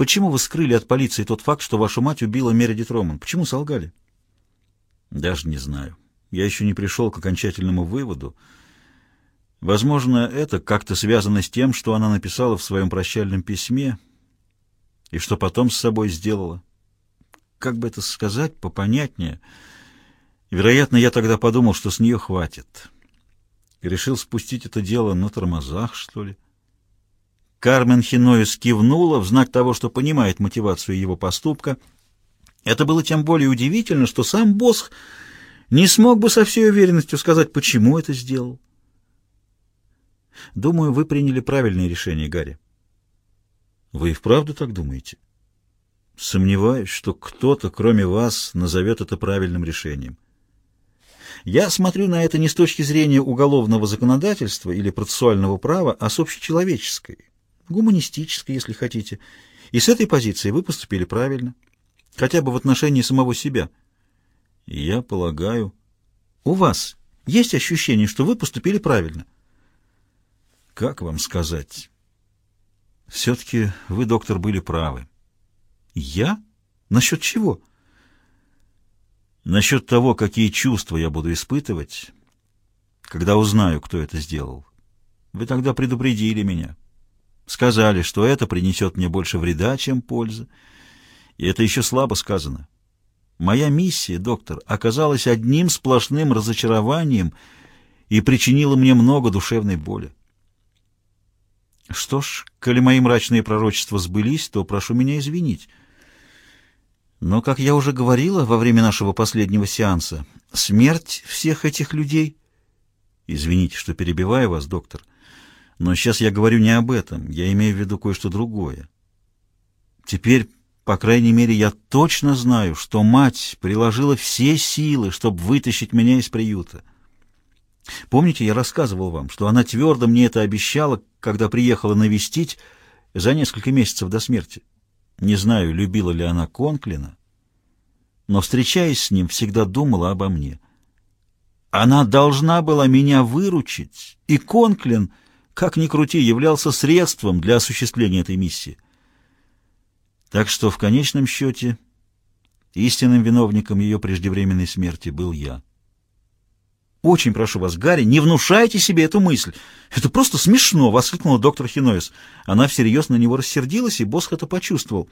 Почему вы скрыли от полиции тот факт, что вашу мать убила Мередит Роман? Почему солгали? Даже не знаю. Я еще не пришел к окончательному выводу. Возможно, это как-то связано с тем, что она написала в своем прощальном письме и что потом с собой сделала. Как бы это сказать попонятнее? Вероятно, я тогда подумал, что с нее хватит. И решил спустить это дело на тормозах, что ли. Кармен Хиноис кивнула в знак того, что понимает мотивацию его поступка. Это было тем более удивительно, что сам Босх не смог бы со всей уверенностью сказать, почему это сделал. Думаю, вы приняли правильное решение, Гарри. Вы и вправду так думаете? Сомневаюсь, что кто-то, кроме вас, назовет это правильным решением. Я смотрю на это не с точки зрения уголовного законодательства или процессуального права, а с общечеловеческой, гуманистической, если хотите. И с этой позиции вы поступили правильно, хотя бы в отношении самого себя. Я полагаю, у вас есть ощущение, что вы поступили правильно? Как вам сказать? Все-таки вы, доктор, были правы. Я? Насчет чего? Насчет того, какие чувства я буду испытывать, когда узнаю, кто это сделал. Вы тогда предупредили меня. Сказали, что это принесет мне больше вреда, чем пользы. И это еще слабо сказано. Моя миссия, доктор, оказалась одним сплошным разочарованием и причинила мне много душевной боли. Что ж, коли мои мрачные пророчества сбылись, то прошу меня извинить. Но, как я уже говорила во время нашего последнего сеанса, смерть всех этих людей... Извините, что перебиваю вас, доктор, но сейчас я говорю не об этом, я имею в виду кое-что другое. Теперь, по крайней мере, я точно знаю, что мать приложила все силы, чтобы вытащить меня из приюта. Помните, я рассказывал вам, что она твердо мне это обещала, когда приехала навестить за несколько месяцев до смерти. Не знаю, любила ли она Конклина, но, встречаясь с ним, всегда думала обо мне. Она должна была меня выручить, и Конклин, как ни крути, являлся средством для осуществления этой миссии. Так что в конечном счете истинным виновником ее преждевременной смерти был я. «Очень прошу вас, Гарри, не внушайте себе эту мысль. Это просто смешно!» — воскликнула доктор Хиноис. Она всерьез на него рассердилась, и Босх это почувствовал.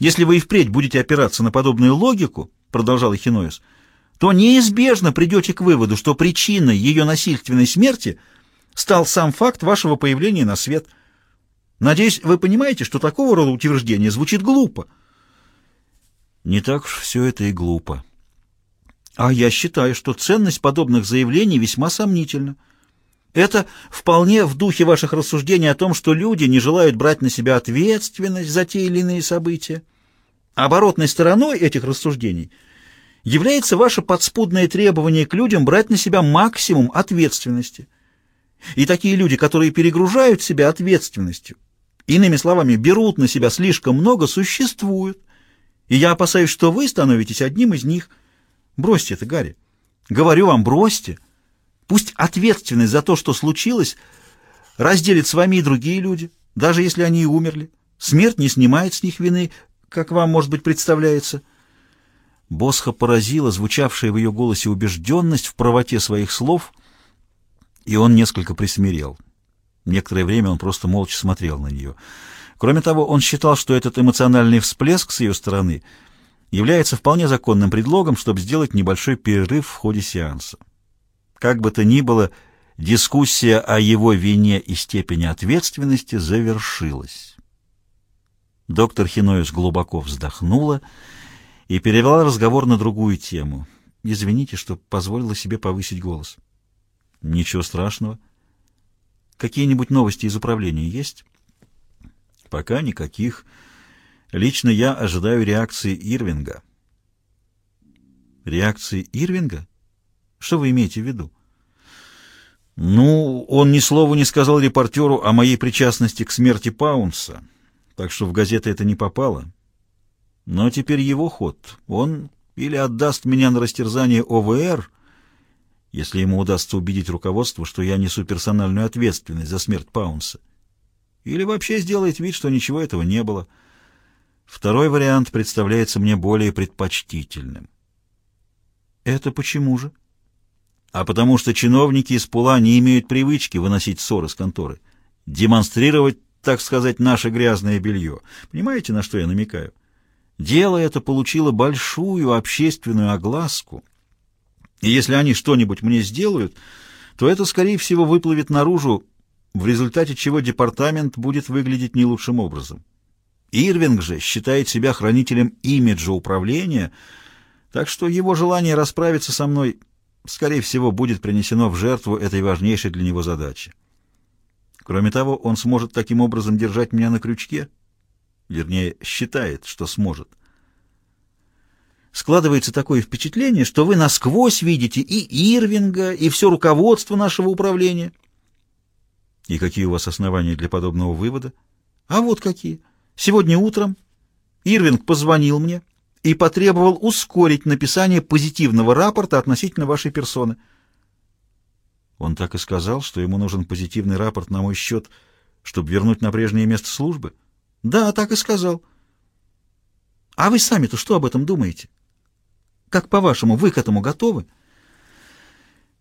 «Если вы и впредь будете опираться на подобную логику, — продолжал Хиноис, — то неизбежно придете к выводу, что причиной ее насильственной смерти стал сам факт вашего появления на свет. Надеюсь, вы понимаете, что такого рода утверждение звучит глупо». «Не так уж все это и глупо», а я считаю, что ценность подобных заявлений весьма сомнительна. Это вполне в духе ваших рассуждений о том, что люди не желают брать на себя ответственность за те или иные события. Оборотной стороной этих рассуждений является ваше подспудное требование к людям брать на себя максимум ответственности. И такие люди, которые перегружают себя ответственностью, иными словами, берут на себя слишком много, существуют. И я опасаюсь, что вы становитесь одним из них – Бросьте это, Гарри. Говорю вам, бросьте. Пусть ответственность за то, что случилось, разделят с вами и другие люди, даже если они и умерли. Смерть не снимает с них вины, как вам, может быть, представляется. Босха поразила звучавшая в ее голосе убежденность в правоте своих слов, и он несколько присмирел. Некоторое время он просто молча смотрел на нее. Кроме того, он считал, что этот эмоциональный всплеск с ее стороны — является вполне законным предлогом, чтобы сделать небольшой перерыв в ходе сеанса. Как бы то ни было, дискуссия о его вине и степени ответственности завершилась. Доктор Хиноис глубоко вздохнула и перевела разговор на другую тему. «Извините, что позволила себе повысить голос». «Ничего страшного. Какие-нибудь новости из управления есть?» «Пока никаких». Лично я ожидаю реакции Ирвинга. Реакции Ирвинга? Что вы имеете в виду? Ну, он ни слова не сказал репортеру о моей причастности к смерти Паунса, так что в газеты это не попало. Но теперь его ход. Он или отдаст меня на растерзание ОВР, если ему удастся убедить руководство, что я несу персональную ответственность за смерть Паунса, или вообще сделает вид, что ничего этого не было — Второй вариант представляется мне более предпочтительным. Это почему же? А потому что чиновники из Пула не имеют привычки выносить ссоры с конторы, демонстрировать, так сказать, наше грязное белье. Понимаете, на что я намекаю? Дело это получило большую общественную огласку, и если они что-нибудь мне сделают, то это, скорее всего, выплывет наружу, в результате чего департамент будет выглядеть не лучшим образом. Ирвинг же считает себя хранителем имиджа управления, так что его желание расправиться со мной, скорее всего, будет принесено в жертву этой важнейшей для него задачи. Кроме того, он сможет таким образом держать меня на крючке, вернее, считает, что сможет. Складывается такое впечатление, что вы насквозь видите и Ирвинга, и все руководство нашего управления. И какие у вас основания для подобного вывода? А вот какие. Сегодня утром Ирвинг позвонил мне и потребовал ускорить написание позитивного рапорта относительно вашей персоны. Он так и сказал, что ему нужен позитивный рапорт на мой счет, чтобы вернуть на прежнее место службы? Да, так и сказал. А вы сами-то что об этом думаете? Как по-вашему, вы к этому готовы?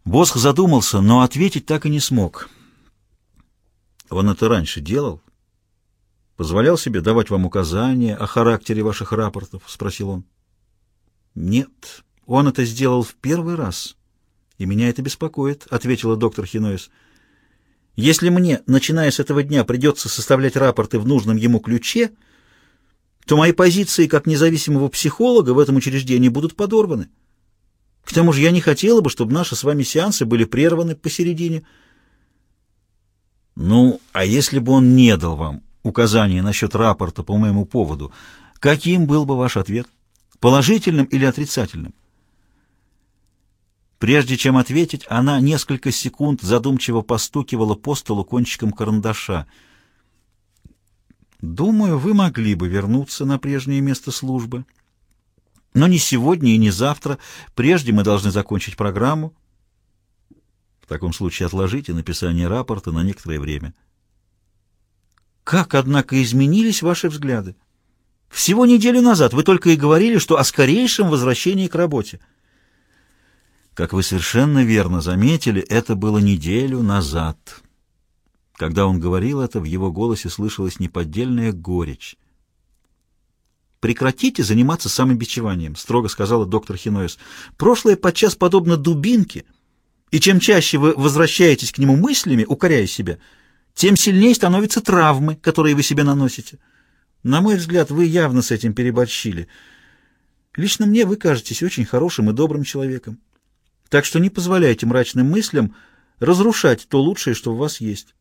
Босх задумался, но ответить так и не смог. Он это раньше делал? Позволял себе давать вам указания о характере ваших рапортов? Спросил он. Нет, он это сделал в первый раз. И меня это беспокоит, ответила доктор Хиноис. Если мне, начиная с этого дня, придется составлять рапорты в нужном ему ключе, то мои позиции как независимого психолога в этом учреждении будут подорваны. К тому же я не хотела бы, чтобы наши с вами сеансы были прерваны посередине. Ну, а если бы он не дал вам указания насчет рапорта по моему поводу, каким был бы ваш ответ? Положительным или отрицательным? Прежде чем ответить, она несколько секунд задумчиво постукивала по столу кончиком карандаша — Думаю, вы могли бы вернуться на прежнее место службы. Но не сегодня и не завтра. Прежде мы должны закончить программу. В таком случае отложите написание рапорта на некоторое время. Как, однако, изменились ваши взгляды? Всего неделю назад вы только и говорили, что о скорейшем возвращении к работе. Как вы совершенно верно заметили, это было неделю назад. Когда он говорил это, в его голосе слышалась неподдельная горечь. «Прекратите заниматься самобичеванием», — строго сказала доктор Хиноис. «Прошлое подчас подобно дубинке, и чем чаще вы возвращаетесь к нему мыслями, укоряя себя, тем сильнее становятся травмы, которые вы себе наносите. На мой взгляд, вы явно с этим переборщили. Лично мне вы кажетесь очень хорошим и добрым человеком. Так что не позволяйте мрачным мыслям разрушать то лучшее, что у вас есть».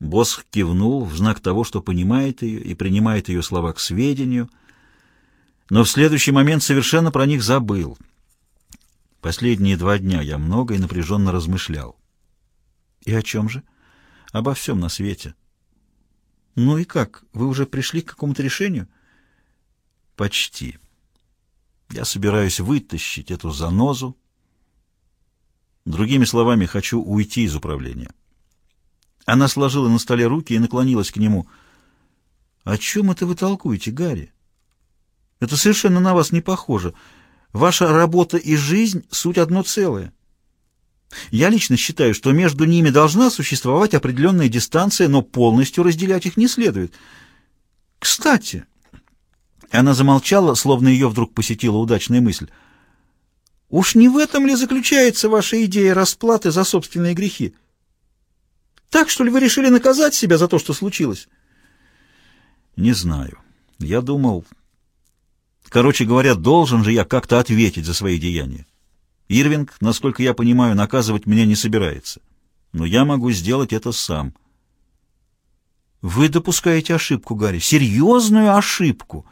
Босх кивнул в знак того, что понимает ее и принимает ее слова к сведению, но в следующий момент совершенно про них забыл. Последние два дня я много и напряженно размышлял. И о чем же? Обо всем на свете. Ну и как? Вы уже пришли к какому-то решению? Почти. Я собираюсь вытащить эту занозу. Другими словами, хочу уйти из управления. Она сложила на столе руки и наклонилась к нему. «О чем это вы толкуете, Гарри? Это совершенно на вас не похоже. Ваша работа и жизнь — суть одно целое. Я лично считаю, что между ними должна существовать определенная дистанция, но полностью разделять их не следует. Кстати...» Она замолчала, словно ее вдруг посетила удачная мысль. «Уж не в этом ли заключается ваша идея расплаты за собственные грехи?» Так, что ли, вы решили наказать себя за то, что случилось? Не знаю. Я думал... Короче говоря, должен же я как-то ответить за свои деяния. Ирвинг, насколько я понимаю, наказывать меня не собирается. Но я могу сделать это сам. Вы допускаете ошибку, Гарри, серьезную ошибку.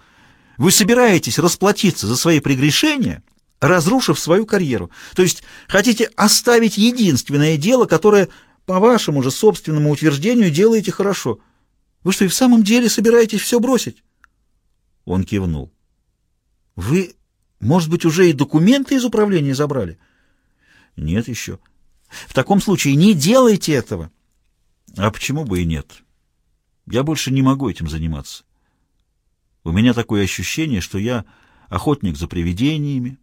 Вы собираетесь расплатиться за свои прегрешения, разрушив свою карьеру. То есть хотите оставить единственное дело, которое по вашему же собственному утверждению делаете хорошо. Вы что, и в самом деле собираетесь все бросить?» Он кивнул. «Вы, может быть, уже и документы из управления забрали?» «Нет еще». «В таком случае не делайте этого». «А почему бы и нет? Я больше не могу этим заниматься». У меня такое ощущение, что я охотник за привидениями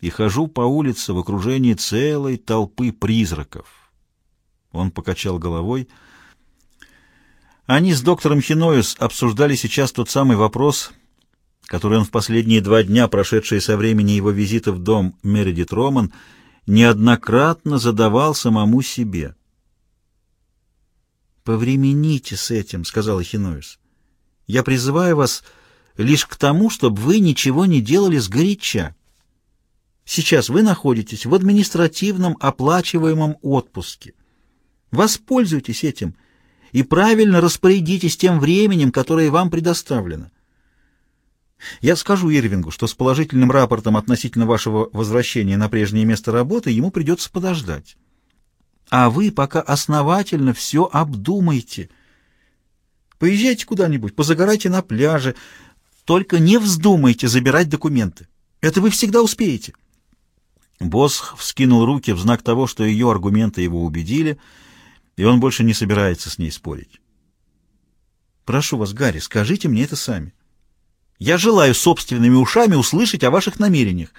и хожу по улице в окружении целой толпы призраков. Он покачал головой. Они с доктором Хиноюс обсуждали сейчас тот самый вопрос, который он в последние два дня, прошедшие со времени его визита в дом Мередит Роман, неоднократно задавал самому себе. «Повремените с этим», — сказала Хиноюс. «Я призываю вас лишь к тому, чтобы вы ничего не делали сгоряча. Сейчас вы находитесь в административном оплачиваемом отпуске. Воспользуйтесь этим и правильно распорядитесь тем временем, которое вам предоставлено. Я скажу Ирвингу, что с положительным рапортом относительно вашего возвращения на прежнее место работы ему придется подождать. А вы пока основательно все обдумайте. Поезжайте куда-нибудь, позагорайте на пляже, только не вздумайте забирать документы. Это вы всегда успеете. Босх вскинул руки в знак того, что ее аргументы его убедили, и он больше не собирается с ней спорить. «Прошу вас, Гарри, скажите мне это сами. Я желаю собственными ушами услышать о ваших намерениях».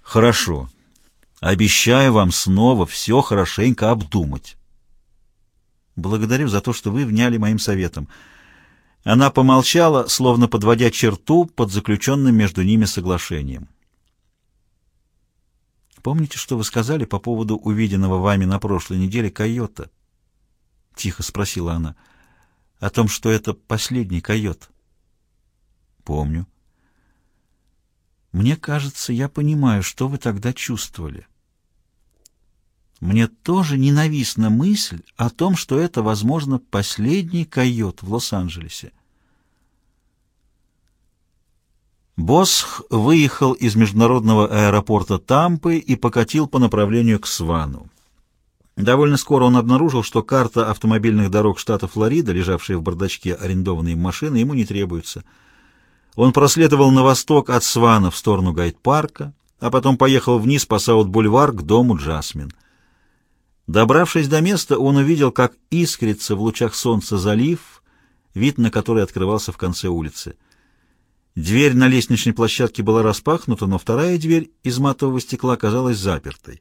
«Хорошо. Обещаю вам снова все хорошенько обдумать». «Благодарю за то, что вы вняли моим советом». Она помолчала, словно подводя черту под заключенным между ними соглашением. «Помните, что вы сказали по поводу увиденного вами на прошлой неделе койота?» — тихо спросила она. «О том, что это последний койот». «Помню». «Мне кажется, я понимаю, что вы тогда чувствовали». Мне тоже ненавистна мысль о том, что это, возможно, последний койот в Лос-Анджелесе. Босх выехал из международного аэропорта Тампы и покатил по направлению к Свану. Довольно скоро он обнаружил, что карта автомобильных дорог штата Флорида, лежавшая в бардачке арендованной машины, ему не требуется. Он проследовал на восток от Свана в сторону Гайд-парка, а потом поехал вниз по Саут-бульвар к дому Джасмин. Добравшись до места, он увидел, как искрится в лучах солнца залив, вид на который открывался в конце улицы. Дверь на лестничной площадке была распахнута, но вторая дверь из матового стекла оказалась запертой,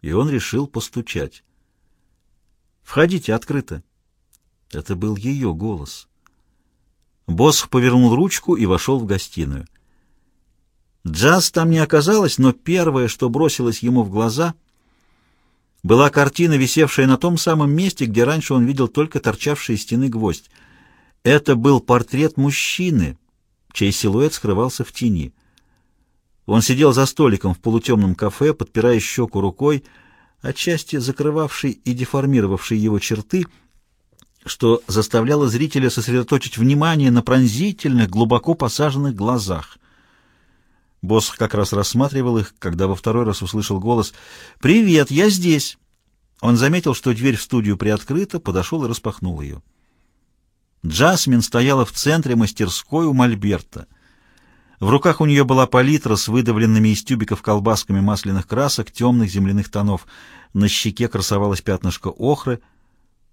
и он решил постучать. «Входите, открыто!» Это был ее голос. Босх повернул ручку и вошел в гостиную. Джаз там не оказалось, но первое, что бросилось ему в глаза — была картина, висевшая на том самом месте, где раньше он видел только торчавший из стены гвоздь. Это был портрет мужчины, чей силуэт скрывался в тени. Он сидел за столиком в полутемном кафе, подпирая щеку рукой, отчасти закрывавший и деформировавший его черты, что заставляло зрителя сосредоточить внимание на пронзительных, глубоко посаженных глазах — Босс как раз рассматривал их, когда во второй раз услышал голос «Привет, я здесь!». Он заметил, что дверь в студию приоткрыта, подошел и распахнул ее. Джасмин стояла в центре мастерской у Мольберта. В руках у нее была палитра с выдавленными из тюбиков колбасками масляных красок темных земляных тонов. На щеке красовалось пятнышко охры.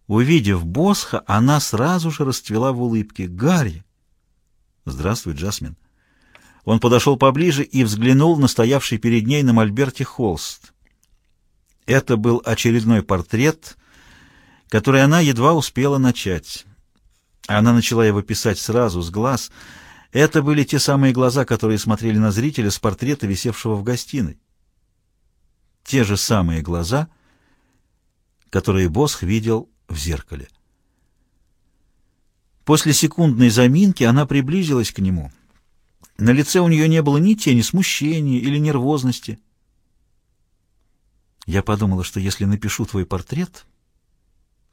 Увидев Босха, она сразу же расцвела в улыбке. «Гарри!» «Здравствуй, Джасмин!» Он подошел поближе и взглянул на стоявший перед ней на мольберте холст. Это был очередной портрет, который она едва успела начать. Она начала его писать сразу, с глаз. Это были те самые глаза, которые смотрели на зрителя с портрета, висевшего в гостиной. Те же самые глаза, которые Босх видел в зеркале. После секундной заминки она приблизилась к нему — на лице у нее не было ни тени смущения или нервозности. Я подумала, что если напишу твой портрет,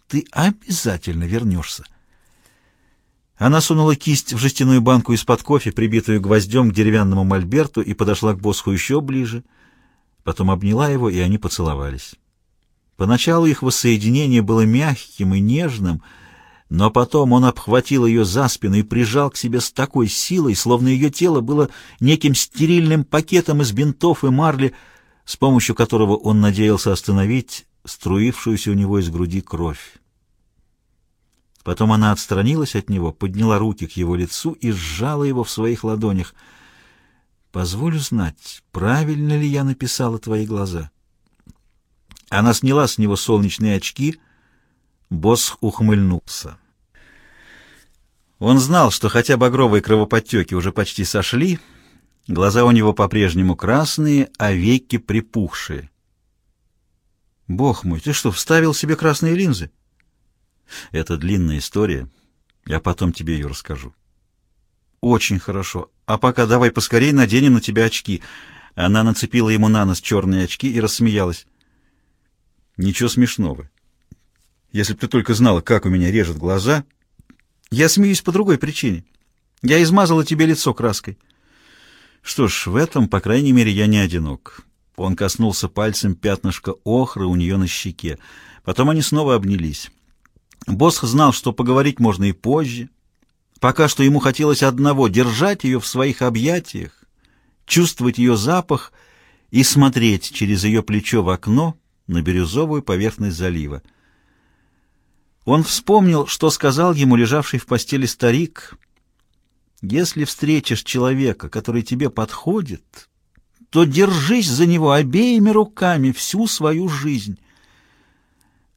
ты обязательно вернешься. Она сунула кисть в жестяную банку из-под кофе, прибитую гвоздем к деревянному мольберту, и подошла к Босху еще ближе. Потом обняла его, и они поцеловались. Поначалу их воссоединение было мягким и нежным — но потом он обхватил ее за спину и прижал к себе с такой силой, словно ее тело было неким стерильным пакетом из бинтов и марли, с помощью которого он надеялся остановить струившуюся у него из груди кровь. Потом она отстранилась от него, подняла руки к его лицу и сжала его в своих ладонях. «Позволю знать, правильно ли я написала твои глаза?» Она сняла с него солнечные очки. Босс ухмыльнулся. Он знал, что хотя багровые кровоподтеки уже почти сошли, глаза у него по-прежнему красные, а веки припухшие. «Бог мой, ты что, вставил себе красные линзы?» «Это длинная история. Я потом тебе ее расскажу». «Очень хорошо. А пока давай поскорей наденем на тебя очки». Она нацепила ему на нос черные очки и рассмеялась. Ничего смешного. Если бы ты только знала, как у меня режет глаза... Я смеюсь по другой причине. Я измазала тебе лицо краской. Что ж, в этом, по крайней мере, я не одинок. Он коснулся пальцем пятнышка охры у нее на щеке. Потом они снова обнялись. Босс знал, что поговорить можно и позже. Пока что ему хотелось одного — держать ее в своих объятиях, чувствовать ее запах и смотреть через ее плечо в окно на бирюзовую поверхность залива. Он вспомнил, что сказал ему лежавший в постели старик. «Если встретишь человека, который тебе подходит, то держись за него обеими руками всю свою жизнь».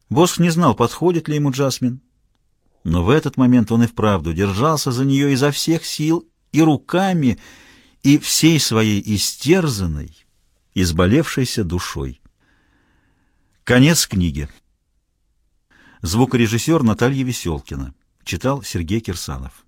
Босх не знал, подходит ли ему Джасмин. Но в этот момент он и вправду держался за нее изо всех сил и руками, и всей своей истерзанной, изболевшейся душой. Конец книги. Звукорежиссер Наталья Веселкина. Читал Сергей Кирсанов.